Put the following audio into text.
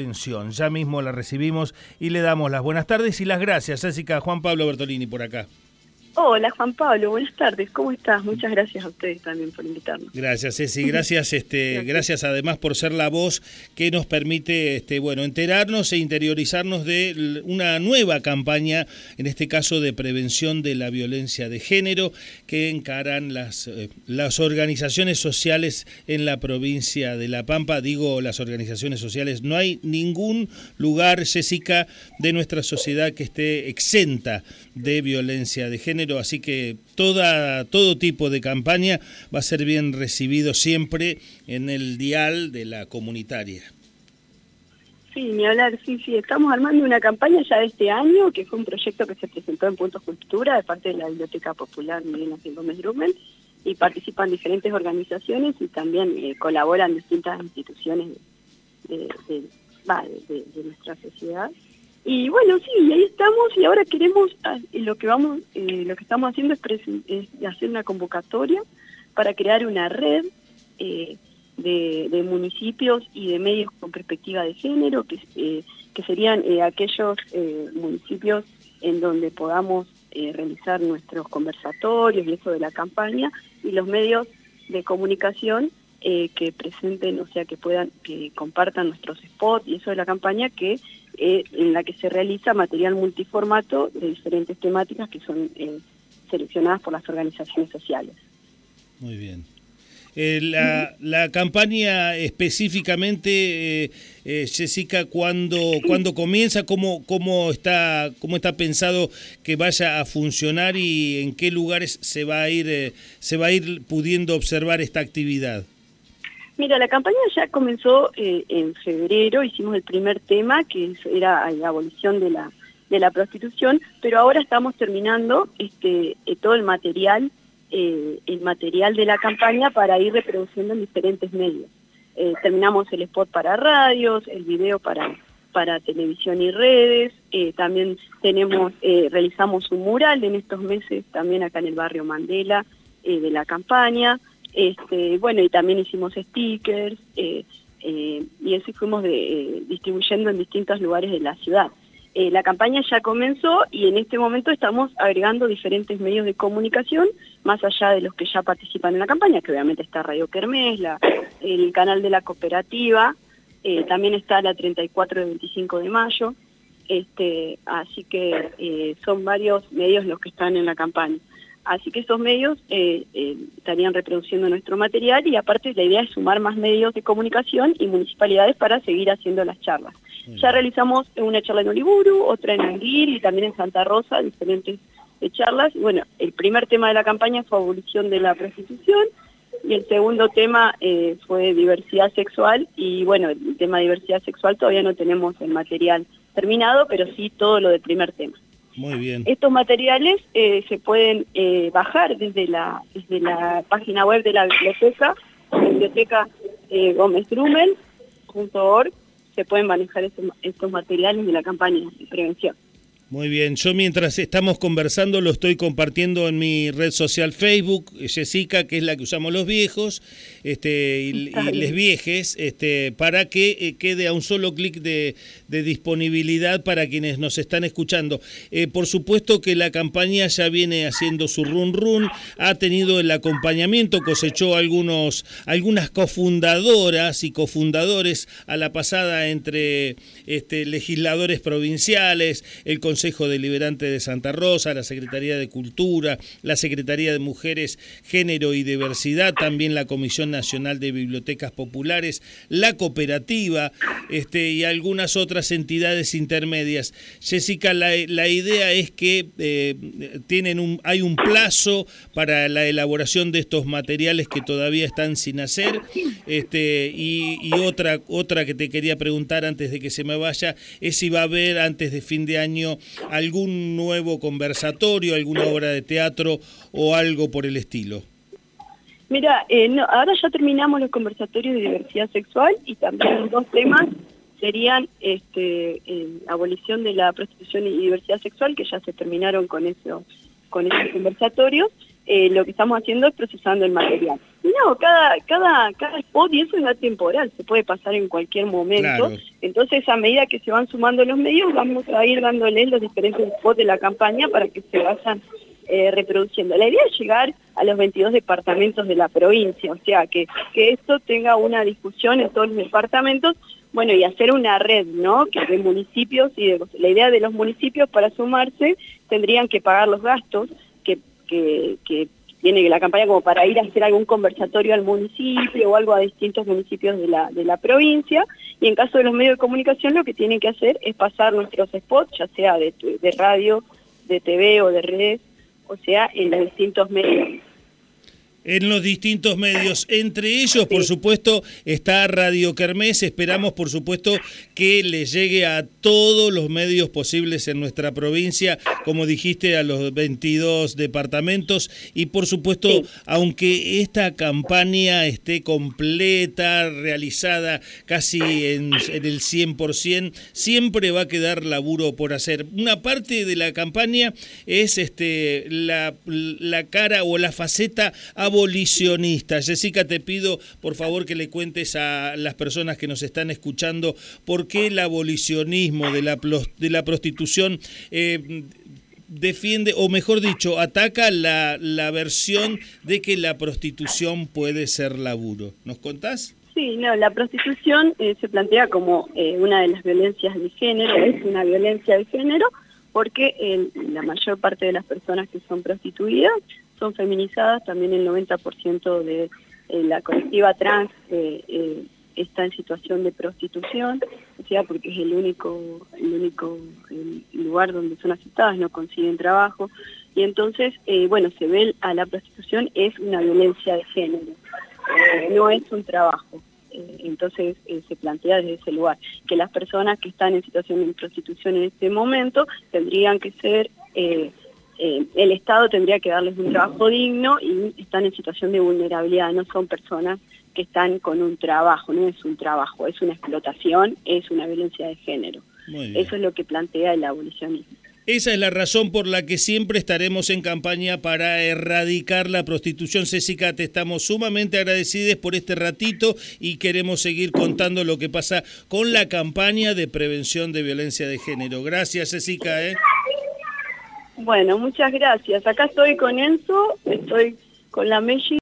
Atención, ya mismo la recibimos y le damos las buenas tardes y las gracias, Jessica Juan Pablo Bertolini por acá. Hola Juan Pablo, buenas tardes, ¿cómo estás? Muchas gracias a ustedes también por invitarnos. Gracias Ceci, gracias, este, gracias. además por ser la voz que nos permite este, bueno, enterarnos e interiorizarnos de una nueva campaña, en este caso de prevención de la violencia de género, que encaran las, eh, las organizaciones sociales en la provincia de La Pampa. Digo las organizaciones sociales, no hay ningún lugar, Jessica, de nuestra sociedad que esté exenta de violencia de género así que toda, todo tipo de campaña va a ser bien recibido siempre en el dial de la comunitaria. Sí, ni hablar, sí, sí, estamos armando una campaña ya de este año, que fue un proyecto que se presentó en Puntos Cultura de parte de la Biblioteca Popular Ángel Gómez Drummond, y participan diferentes organizaciones y también eh, colaboran distintas instituciones de nuestra sociedad. Y bueno, sí, ahí estamos y ahora queremos, ah, lo que vamos, eh, lo que estamos haciendo es, hacer una convocatoria para crear una red eh, de, municipios y de medios con perspectiva de género, que, eh, que serían aquellos municipios en donde podamos realizar nuestros conversatorios y eso de la campaña, y los medios de comunicación que presenten, o sea, que puedan, que compartan nuestros spots y eso de la campaña, que eh, en la que se realiza material multiformato de diferentes temáticas que son eh, seleccionadas por las organizaciones sociales. Muy bien. Eh, la, la, campaña específicamente, Jessica, ¿cuándo, ¿cuándo comienza? ¿Cómo, cómo, está, ¿Cómo está pensado que vaya a funcionar y en qué lugares se va a ir, se va a ir pudiendo observar esta actividad? Mira, la campaña ya comenzó eh, en febrero, hicimos el primer tema, que era la abolición de la, de la prostitución, pero ahora estamos terminando este, eh, todo el material, eh, el material de la campaña para ir reproduciendo en diferentes medios. terminamos el spot para radios, el video para, para televisión y redes, también tenemos, realizamos un mural en estos meses también acá en el barrio Mandela de la campaña, este, bueno, y también hicimos stickers, eh, eh, y así fuimos eh, distribuyendo en distintos lugares de la ciudad. la campaña ya comenzó y en este momento estamos agregando diferentes medios de comunicación, más allá de los que ya participan en la campaña, que obviamente está Radio Kermés, el canal de la cooperativa, también está la 34 de 25 de mayo, este, así que son varios medios los que están en la campaña. Así que estos medios eh, eh, estarían reproduciendo nuestro material y aparte la idea es sumar más medios de comunicación y municipalidades para seguir haciendo las charlas. Ya realizamos una charla en Oliburu, otra en Anguil y también en Santa Rosa, diferentes eh, charlas. Bueno, el primer tema de la campaña fue abolición de la prostitución y el segundo tema fue diversidad sexual y bueno, el tema diversidad sexual todavía no tenemos el material terminado, pero sí todo lo del primer tema. Muy bien. Estos materiales eh, se pueden eh, bajar desde la, desde la página web de la biblioteca, biblioteca eh, se pueden manejar estos materiales de la campaña de prevención. Muy bien, yo mientras estamos conversando lo estoy compartiendo en mi red social Facebook, Jessica, que es la que usamos los viejos este, y, les viejes, este, para que eh, quede a un solo clic de, disponibilidad para quienes nos están escuchando. Eh, por supuesto que la campaña ya viene haciendo su run run, ha tenido el acompañamiento, cosechó algunos, algunas cofundadoras y cofundadores a la pasada entre este, legisladores provinciales, el Consejo Deliberante de Santa Rosa, la Secretaría de Cultura, la Secretaría de Mujeres, Género y Diversidad, también la Comisión Nacional de Bibliotecas Populares, la cooperativa este, y algunas otras entidades intermedias. Jessica, la, idea es que eh, tienen un, hay un plazo para la elaboración de estos materiales que todavía están sin hacer. Este, y, y otra, otra que te quería preguntar antes de que se me vaya es si va a haber antes de fin de año algún nuevo conversatorio, alguna obra de teatro o algo por el estilo? Mira, eh, ahora ya terminamos los conversatorios de diversidad sexual y también dos temas serían este, abolición de la prostitución y diversidad sexual, que ya se terminaron con eso, con esos conversatorios. Eh, lo que estamos haciendo es procesando el material. Y no, cada, cada, cada spot, y eso es temporal, se puede pasar en cualquier momento. Entonces, a medida que se van sumando los medios, vamos a ir dándoles los diferentes spots de la campaña para que se vayan eh, reproduciendo. La idea es llegar a los 22 departamentos de la provincia, o sea, que, que esto tenga una discusión en todos los departamentos, bueno, y hacer una red, ¿no?, que de municipios y de, la idea de los municipios para sumarse tendrían que pagar los gastos que, que, tiene la campaña como para ir a hacer algún conversatorio al municipio o algo a distintos municipios de la, de la provincia. Y en caso de los medios de comunicación lo que tienen que hacer es pasar nuestros spots, ya sea de, de radio, de TV o de redes, o sea, en los distintos medios en los distintos medios. Entre ellos, por supuesto, está Radio Kermés. Esperamos, por supuesto, que le llegue a todos los medios posibles en nuestra provincia, como dijiste, a los 22 departamentos. Y, por supuesto, aunque esta campaña esté completa, realizada casi en, el 100%, siempre va a quedar laburo por hacer. Una parte de la campaña es este la, la cara o la faceta abolicionista. Jessica, te pido por favor que le cuentes a las personas que nos están escuchando por qué el abolicionismo de la, de la prostitución eh, defiende, o mejor dicho, ataca la, la versión de que la prostitución puede ser laburo. ¿Nos contás? Sí, no, la prostitución eh, se plantea como eh, una de las violencias de género, es una violencia de género, porque la mayor parte de las personas que son prostituidas son feminizadas, también el 90% de eh, la colectiva trans eh, eh, está en situación de prostitución, o sea, porque es el único, el único lugar donde son aceptadas, no consiguen trabajo, y entonces, bueno, se ve a la prostitución es una violencia de género, no es un trabajo. entonces se plantea desde ese lugar que las personas que están en situación de prostitución en este momento tendrían que ser eh, el Estado tendría que darles un trabajo digno y están en situación de vulnerabilidad, no son personas que están con un trabajo, no es un trabajo, es una explotación, es una violencia de género. Eso es lo que plantea el abolicionismo. Esa es la razón por la que siempre estaremos en campaña para erradicar la prostitución. Césica, te estamos sumamente agradecidos por este ratito y queremos seguir contando lo que pasa con la campaña de prevención de violencia de género. Gracias, Césica. ¿eh? Bueno, muchas gracias. Acá estoy con Enzo, estoy con la Meji